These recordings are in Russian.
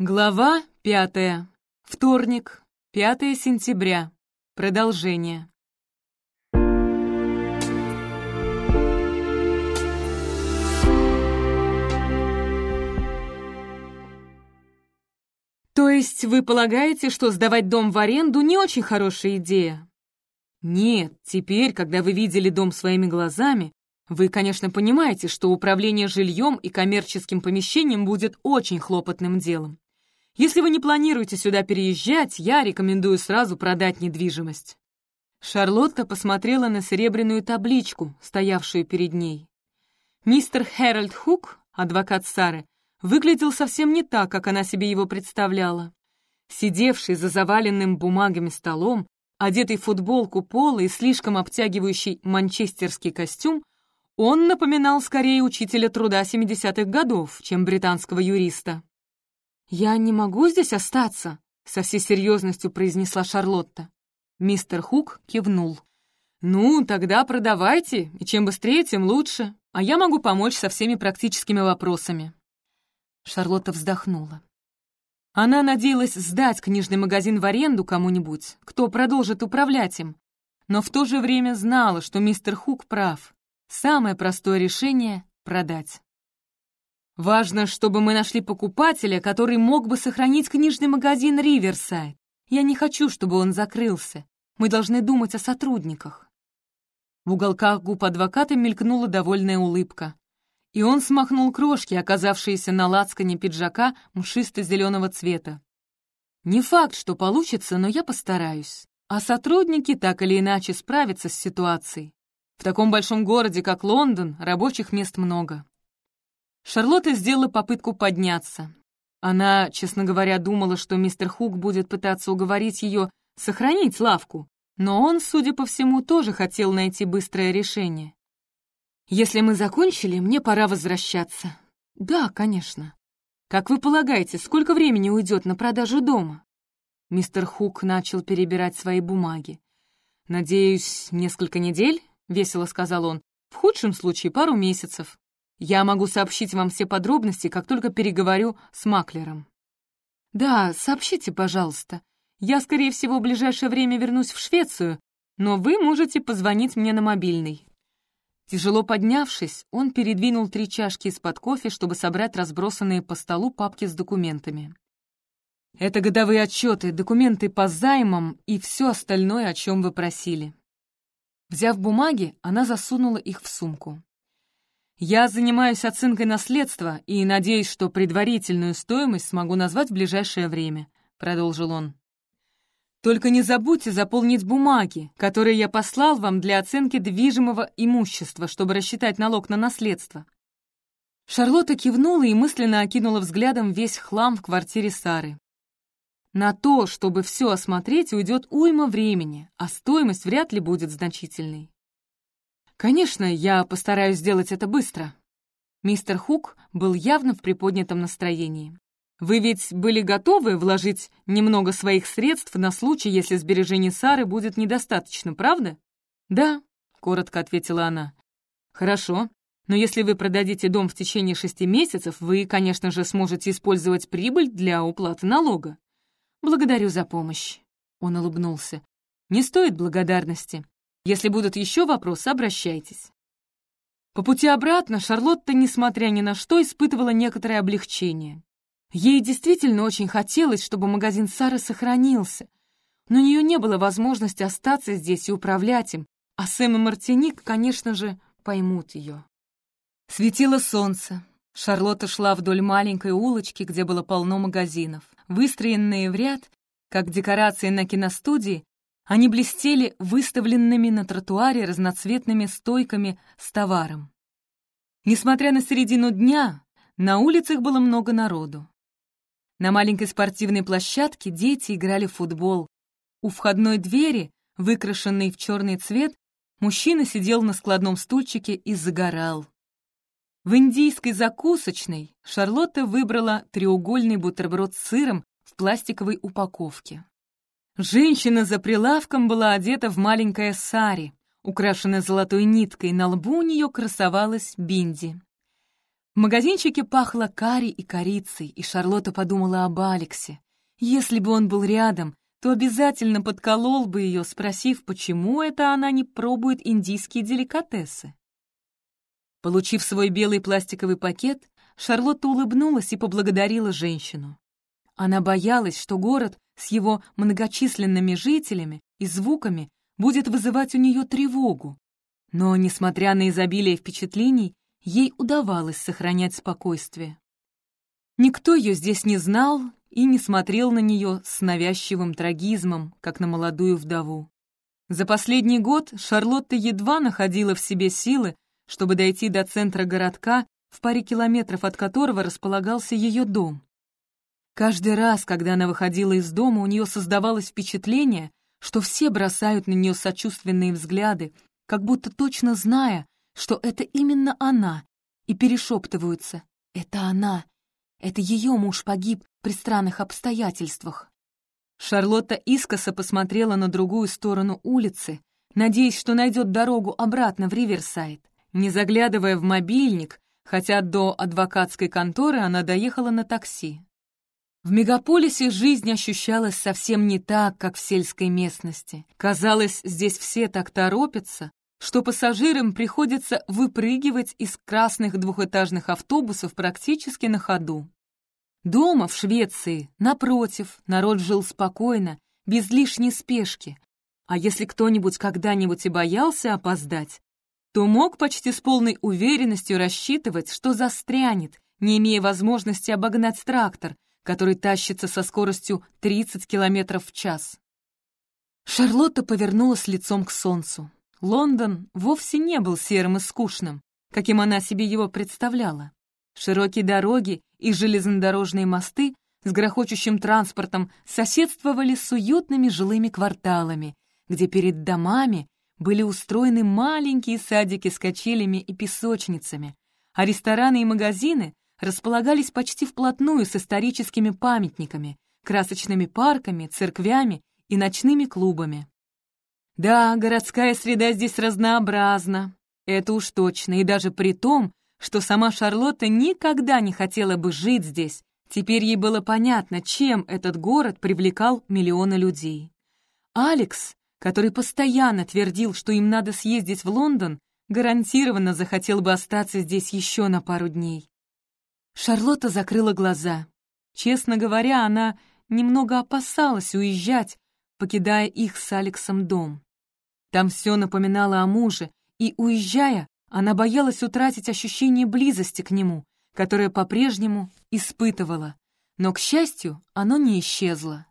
Глава пятая. Вторник, 5 сентября. Продолжение. То есть вы полагаете, что сдавать дом в аренду не очень хорошая идея? Нет, теперь, когда вы видели дом своими глазами, вы, конечно, понимаете, что управление жильем и коммерческим помещением будет очень хлопотным делом. Если вы не планируете сюда переезжать, я рекомендую сразу продать недвижимость». Шарлотта посмотрела на серебряную табличку, стоявшую перед ней. Мистер Хэральд Хук, адвокат Сары, выглядел совсем не так, как она себе его представляла. Сидевший за заваленным бумагами столом, одетый в футболку пола и слишком обтягивающий манчестерский костюм, он напоминал скорее учителя труда 70-х годов, чем британского юриста. «Я не могу здесь остаться», — со всей серьезностью произнесла Шарлотта. Мистер Хук кивнул. «Ну, тогда продавайте, и чем быстрее, тем лучше, а я могу помочь со всеми практическими вопросами». Шарлотта вздохнула. Она надеялась сдать книжный магазин в аренду кому-нибудь, кто продолжит управлять им, но в то же время знала, что мистер Хук прав. Самое простое решение — продать. Важно, чтобы мы нашли покупателя, который мог бы сохранить книжный магазин «Риверсайд». Я не хочу, чтобы он закрылся. Мы должны думать о сотрудниках». В уголках губ адвоката мелькнула довольная улыбка. И он смахнул крошки, оказавшиеся на лацкане пиджака мшисто-зеленого цвета. «Не факт, что получится, но я постараюсь. А сотрудники так или иначе справятся с ситуацией. В таком большом городе, как Лондон, рабочих мест много. Шарлотта сделала попытку подняться. Она, честно говоря, думала, что мистер Хук будет пытаться уговорить ее сохранить лавку, но он, судя по всему, тоже хотел найти быстрое решение. «Если мы закончили, мне пора возвращаться». «Да, конечно». «Как вы полагаете, сколько времени уйдет на продажу дома?» Мистер Хук начал перебирать свои бумаги. «Надеюсь, несколько недель?» — весело сказал он. «В худшем случае пару месяцев. Я могу сообщить вам все подробности, как только переговорю с маклером». «Да, сообщите, пожалуйста. Я, скорее всего, в ближайшее время вернусь в Швецию, но вы можете позвонить мне на мобильный». Тяжело поднявшись, он передвинул три чашки из-под кофе, чтобы собрать разбросанные по столу папки с документами. «Это годовые отчеты, документы по займам и все остальное, о чем вы просили». Взяв бумаги, она засунула их в сумку. Я занимаюсь оценкой наследства и надеюсь, что предварительную стоимость смогу назвать в ближайшее время», — продолжил он. «Только не забудьте заполнить бумаги, которые я послал вам для оценки движимого имущества, чтобы рассчитать налог на наследство». Шарлотта кивнула и мысленно окинула взглядом весь хлам в квартире Сары. На то, чтобы все осмотреть, уйдет уйма времени, а стоимость вряд ли будет значительной. «Конечно, я постараюсь сделать это быстро». Мистер Хук был явно в приподнятом настроении. «Вы ведь были готовы вложить немного своих средств на случай, если сбережений Сары будет недостаточно, правда?» «Да», — коротко ответила она. «Хорошо, но если вы продадите дом в течение шести месяцев, вы, конечно же, сможете использовать прибыль для уплаты налога. Благодарю за помощь». Он улыбнулся. «Не стоит благодарности. Если будут еще вопросы, обращайтесь». По пути обратно Шарлотта, несмотря ни на что, испытывала некоторое облегчение. Ей действительно очень хотелось, чтобы магазин Сары сохранился, но у нее не было возможности остаться здесь и управлять им, а Сэм и Мартиник, конечно же, поймут ее. Светило солнце. Шарлотта шла вдоль маленькой улочки, где было полно магазинов. Выстроенные в ряд, как декорации на киностудии, они блестели выставленными на тротуаре разноцветными стойками с товаром. Несмотря на середину дня, на улицах было много народу. На маленькой спортивной площадке дети играли в футбол. У входной двери, выкрашенной в черный цвет, мужчина сидел на складном стульчике и загорал. В индийской закусочной Шарлотта выбрала треугольный бутерброд с сыром в пластиковой упаковке. Женщина за прилавком была одета в маленькое сари, украшенное золотой ниткой, на лбу у нее красовалась бинди. В магазинчике пахло карри и корицей, и Шарлотта подумала об Алексе. Если бы он был рядом, то обязательно подколол бы ее, спросив, почему это она не пробует индийские деликатесы. Получив свой белый пластиковый пакет, Шарлотта улыбнулась и поблагодарила женщину. Она боялась, что город с его многочисленными жителями и звуками будет вызывать у нее тревогу. Но, несмотря на изобилие впечатлений, ей удавалось сохранять спокойствие. Никто ее здесь не знал и не смотрел на нее с навязчивым трагизмом, как на молодую вдову. За последний год Шарлотта едва находила в себе силы, чтобы дойти до центра городка, в паре километров от которого располагался ее дом. Каждый раз, когда она выходила из дома, у нее создавалось впечатление, что все бросают на нее сочувственные взгляды, как будто точно зная, что это именно она, и перешептываются «Это она! Это ее муж погиб при странных обстоятельствах». Шарлотта искоса посмотрела на другую сторону улицы, надеясь, что найдет дорогу обратно в Риверсайд. Не заглядывая в мобильник, хотя до адвокатской конторы она доехала на такси. В мегаполисе жизнь ощущалась совсем не так, как в сельской местности. Казалось, здесь все так торопятся, что пассажирам приходится выпрыгивать из красных двухэтажных автобусов практически на ходу. Дома, в Швеции, напротив, народ жил спокойно, без лишней спешки. А если кто-нибудь когда-нибудь и боялся опоздать, то мог почти с полной уверенностью рассчитывать, что застрянет, не имея возможности обогнать трактор, который тащится со скоростью 30 км в час. Шарлотта повернулась лицом к солнцу. Лондон вовсе не был серым и скучным, каким она себе его представляла. Широкие дороги и железнодорожные мосты с грохочущим транспортом соседствовали с уютными жилыми кварталами, где перед домами были устроены маленькие садики с качелями и песочницами, а рестораны и магазины располагались почти вплотную с историческими памятниками, красочными парками, церквями и ночными клубами. Да, городская среда здесь разнообразна, это уж точно, и даже при том, что сама Шарлотта никогда не хотела бы жить здесь, теперь ей было понятно, чем этот город привлекал миллионы людей. Алекс, который постоянно твердил, что им надо съездить в Лондон, гарантированно захотел бы остаться здесь еще на пару дней. Шарлотта закрыла глаза. Честно говоря, она немного опасалась уезжать, покидая их с Алексом дом. Там все напоминало о муже, и, уезжая, она боялась утратить ощущение близости к нему, которое по-прежнему испытывала. Но, к счастью, оно не исчезло.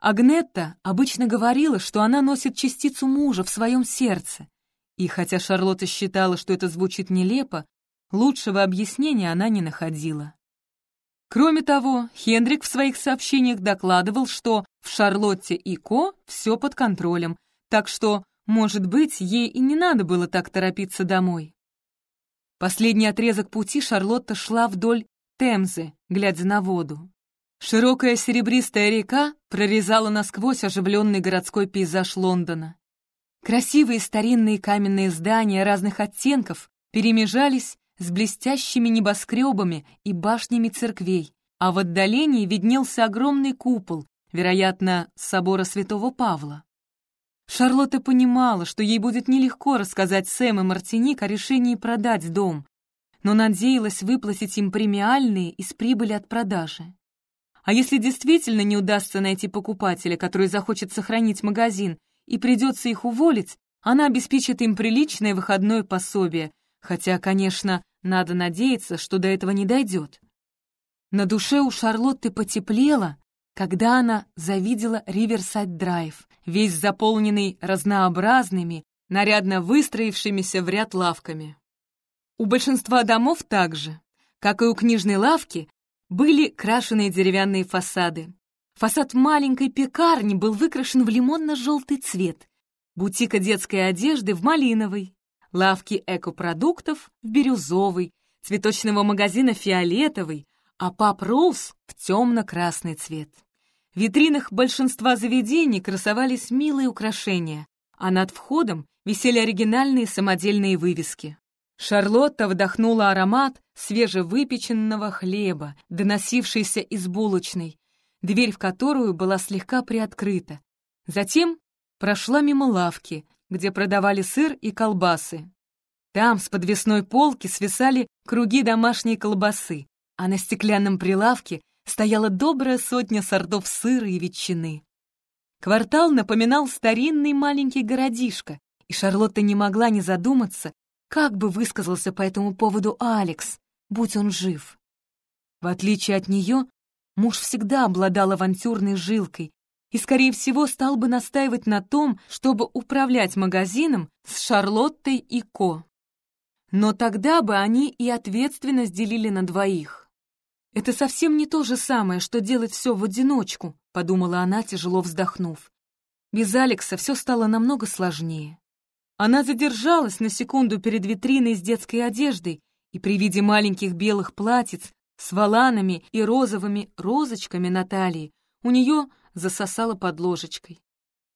Агнетта обычно говорила, что она носит частицу мужа в своем сердце, и хотя Шарлотта считала, что это звучит нелепо, Лучшего объяснения она не находила. Кроме того, Хендрик в своих сообщениях докладывал, что в Шарлотте и Ко все под контролем, так что, может быть, ей и не надо было так торопиться домой. Последний отрезок пути Шарлотта шла вдоль Темзы, глядя на воду. Широкая серебристая река прорезала насквозь оживленный городской пейзаж Лондона. Красивые старинные каменные здания разных оттенков перемежались с блестящими небоскребами и башнями церквей, а в отдалении виднелся огромный купол, вероятно, собора святого Павла. Шарлотта понимала, что ей будет нелегко рассказать Сэм и Мартиник о решении продать дом, но надеялась выплатить им премиальные из прибыли от продажи. А если действительно не удастся найти покупателя, который захочет сохранить магазин, и придется их уволить, она обеспечит им приличное выходное пособие, хотя, конечно, надо надеяться, что до этого не дойдет. На душе у Шарлотты потеплело, когда она завидела Риверсайд-драйв, весь заполненный разнообразными, нарядно выстроившимися в ряд лавками. У большинства домов также, как и у книжной лавки, были крашеные деревянные фасады. Фасад маленькой пекарни был выкрашен в лимонно-желтый цвет, бутика детской одежды в малиновый, лавки экопродуктов в бирюзовый, цветочного магазина фиолетовый, а пап Роуз в темно-красный цвет. В витринах большинства заведений красовались милые украшения, а над входом висели оригинальные самодельные вывески. Шарлотта вдохнула аромат свежевыпеченного хлеба, доносившийся из булочной, дверь в которую была слегка приоткрыта. Затем прошла мимо лавки, где продавали сыр и колбасы. Там с подвесной полки свисали круги домашней колбасы, а на стеклянном прилавке стояла добрая сотня сортов сыра и ветчины. Квартал напоминал старинный маленький городишко, и Шарлотта не могла не задуматься, как бы высказался по этому поводу Алекс, будь он жив. В отличие от нее, муж всегда обладал авантюрной жилкой и, скорее всего, стал бы настаивать на том, чтобы управлять магазином с Шарлоттой и Ко. Но тогда бы они и ответственность делили на двоих. «Это совсем не то же самое, что делать все в одиночку», — подумала она, тяжело вздохнув. Без Алекса все стало намного сложнее. Она задержалась на секунду перед витриной с детской одеждой, и при виде маленьких белых платьиц с воланами и розовыми розочками на талии у нее засосало под ложечкой.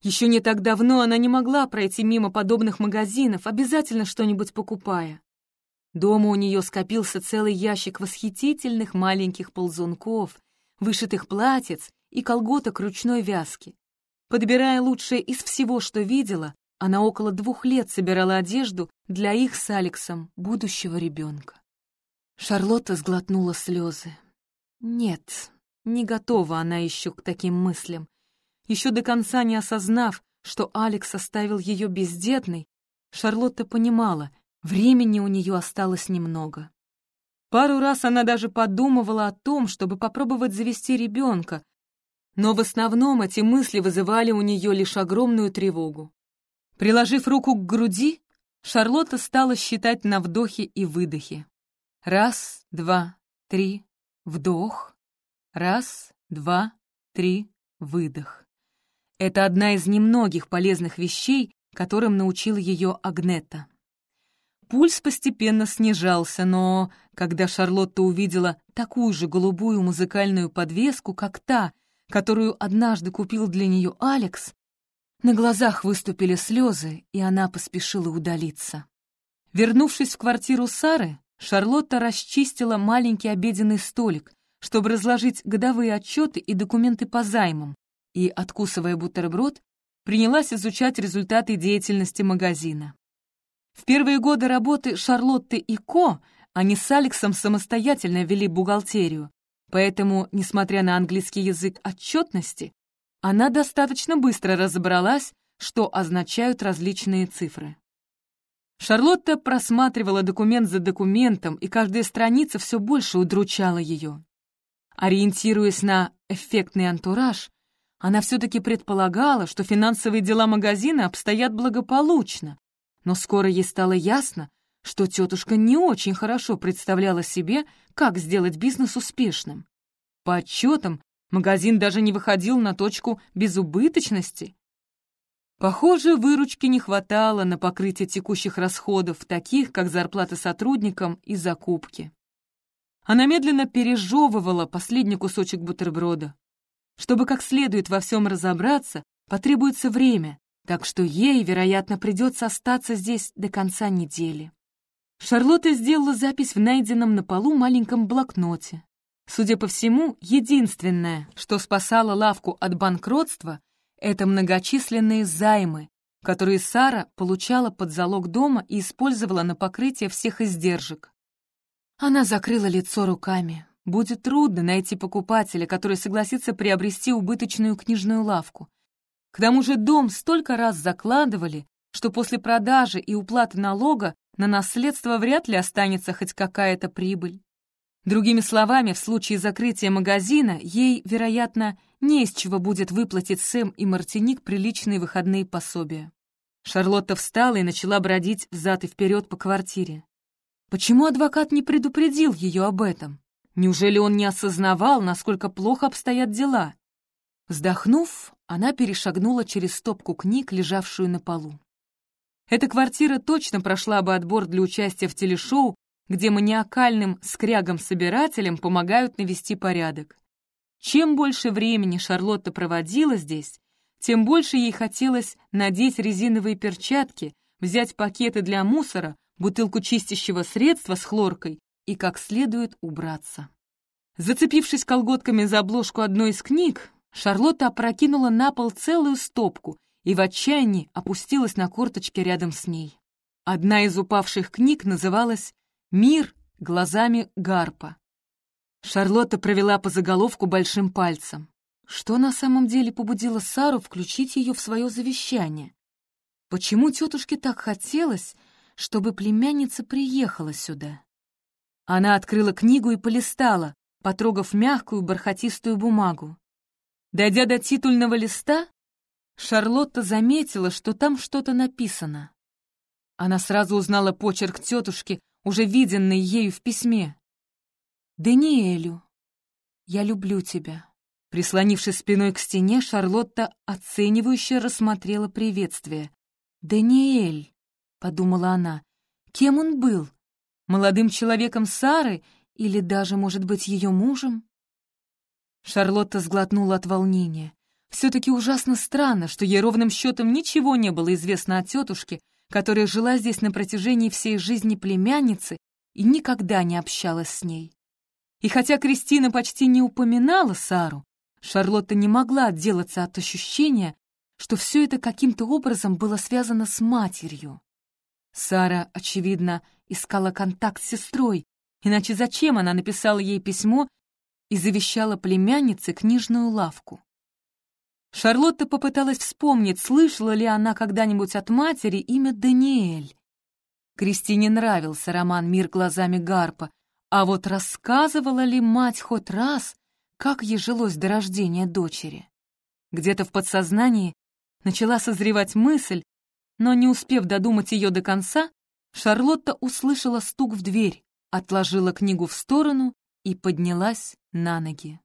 Еще не так давно она не могла пройти мимо подобных магазинов, обязательно что-нибудь покупая. Дома у нее скопился целый ящик восхитительных маленьких ползунков, вышитых платьиц и колготок ручной вязки. Подбирая лучшее из всего, что видела, она около двух лет собирала одежду для их с Алексом будущего ребенка. Шарлотта сглотнула слезы. Нет, не готова она еще к таким мыслям. Еще до конца не осознав, что Алекс оставил ее бездетной, Шарлотта понимала, времени у нее осталось немного. Пару раз она даже подумывала о том, чтобы попробовать завести ребенка, но в основном эти мысли вызывали у нее лишь огромную тревогу. Приложив руку к груди, Шарлотта стала считать на вдохе и выдохе. Раз, два, три, вдох. Раз, два, три, выдох. Это одна из немногих полезных вещей, которым научила ее Агнета. Пульс постепенно снижался, но когда Шарлотта увидела такую же голубую музыкальную подвеску, как та, которую однажды купил для нее Алекс, на глазах выступили слезы, и она поспешила удалиться. Вернувшись в квартиру Сары, Шарлотта расчистила маленький обеденный столик, чтобы разложить годовые отчеты и документы по займам, и, откусывая бутерброд, принялась изучать результаты деятельности магазина. В первые годы работы Шарлотты и Ко они с Алексом самостоятельно вели бухгалтерию, поэтому, несмотря на английский язык отчетности, она достаточно быстро разобралась, что означают различные цифры. Шарлотта просматривала документ за документом, и каждая страница все больше удручала ее. Ориентируясь на эффектный антураж, она все-таки предполагала, что финансовые дела магазина обстоят благополучно, но скоро ей стало ясно, что тетушка не очень хорошо представляла себе, как сделать бизнес успешным. По отчетам, Магазин даже не выходил на точку безубыточности. Похоже, выручки не хватало на покрытие текущих расходов, таких как зарплата сотрудникам и закупки. Она медленно пережевывала последний кусочек бутерброда. Чтобы как следует во всем разобраться, потребуется время, так что ей, вероятно, придется остаться здесь до конца недели. Шарлотта сделала запись в найденном на полу маленьком блокноте. Судя по всему, единственное, что спасало лавку от банкротства, это многочисленные займы, которые Сара получала под залог дома и использовала на покрытие всех издержек. Она закрыла лицо руками. Будет трудно найти покупателя, который согласится приобрести убыточную книжную лавку. К тому же дом столько раз закладывали, что после продажи и уплаты налога на наследство вряд ли останется хоть какая-то прибыль. Другими словами, в случае закрытия магазина ей, вероятно, не из чего будет выплатить Сэм и Мартиник приличные выходные пособия. Шарлотта встала и начала бродить взад и вперед по квартире. Почему адвокат не предупредил ее об этом? Неужели он не осознавал, насколько плохо обстоят дела? Вздохнув, она перешагнула через стопку книг, лежавшую на полу. Эта квартира точно прошла бы отбор для участия в телешоу где маниакальным скрягам-собирателям помогают навести порядок. Чем больше времени Шарлотта проводила здесь, тем больше ей хотелось надеть резиновые перчатки, взять пакеты для мусора, бутылку чистящего средства с хлоркой и как следует убраться. Зацепившись колготками за обложку одной из книг, Шарлотта опрокинула на пол целую стопку и в отчаянии опустилась на корточки рядом с ней. Одна из упавших книг называлась «Мир глазами Гарпа». Шарлотта провела по заголовку большим пальцем. Что на самом деле побудило Сару включить ее в свое завещание? Почему тетушке так хотелось, чтобы племянница приехала сюда? Она открыла книгу и полистала, потрогав мягкую бархатистую бумагу. Дойдя до титульного листа, Шарлотта заметила, что там что-то написано. Она сразу узнала почерк тетушки, уже виденный ею в письме. «Даниэлю, я люблю тебя». Прислонившись спиной к стене, Шарлотта оценивающе рассмотрела приветствие. «Даниэль», — подумала она, — «кем он был? Молодым человеком Сары или даже, может быть, ее мужем?» Шарлотта сглотнула от волнения. Все-таки ужасно странно, что ей ровным счетом ничего не было известно о тетушке, которая жила здесь на протяжении всей жизни племянницы и никогда не общалась с ней. И хотя Кристина почти не упоминала Сару, Шарлотта не могла отделаться от ощущения, что все это каким-то образом было связано с матерью. Сара, очевидно, искала контакт с сестрой, иначе зачем она написала ей письмо и завещала племяннице книжную лавку? Шарлотта попыталась вспомнить, слышала ли она когда-нибудь от матери имя Даниэль. Кристине нравился роман «Мир глазами Гарпа», а вот рассказывала ли мать хоть раз как ей жилось до рождения дочери. Где-то в подсознании начала созревать мысль, но не успев додумать ее до конца, Шарлотта услышала стук в дверь, отложила книгу в сторону и поднялась на ноги.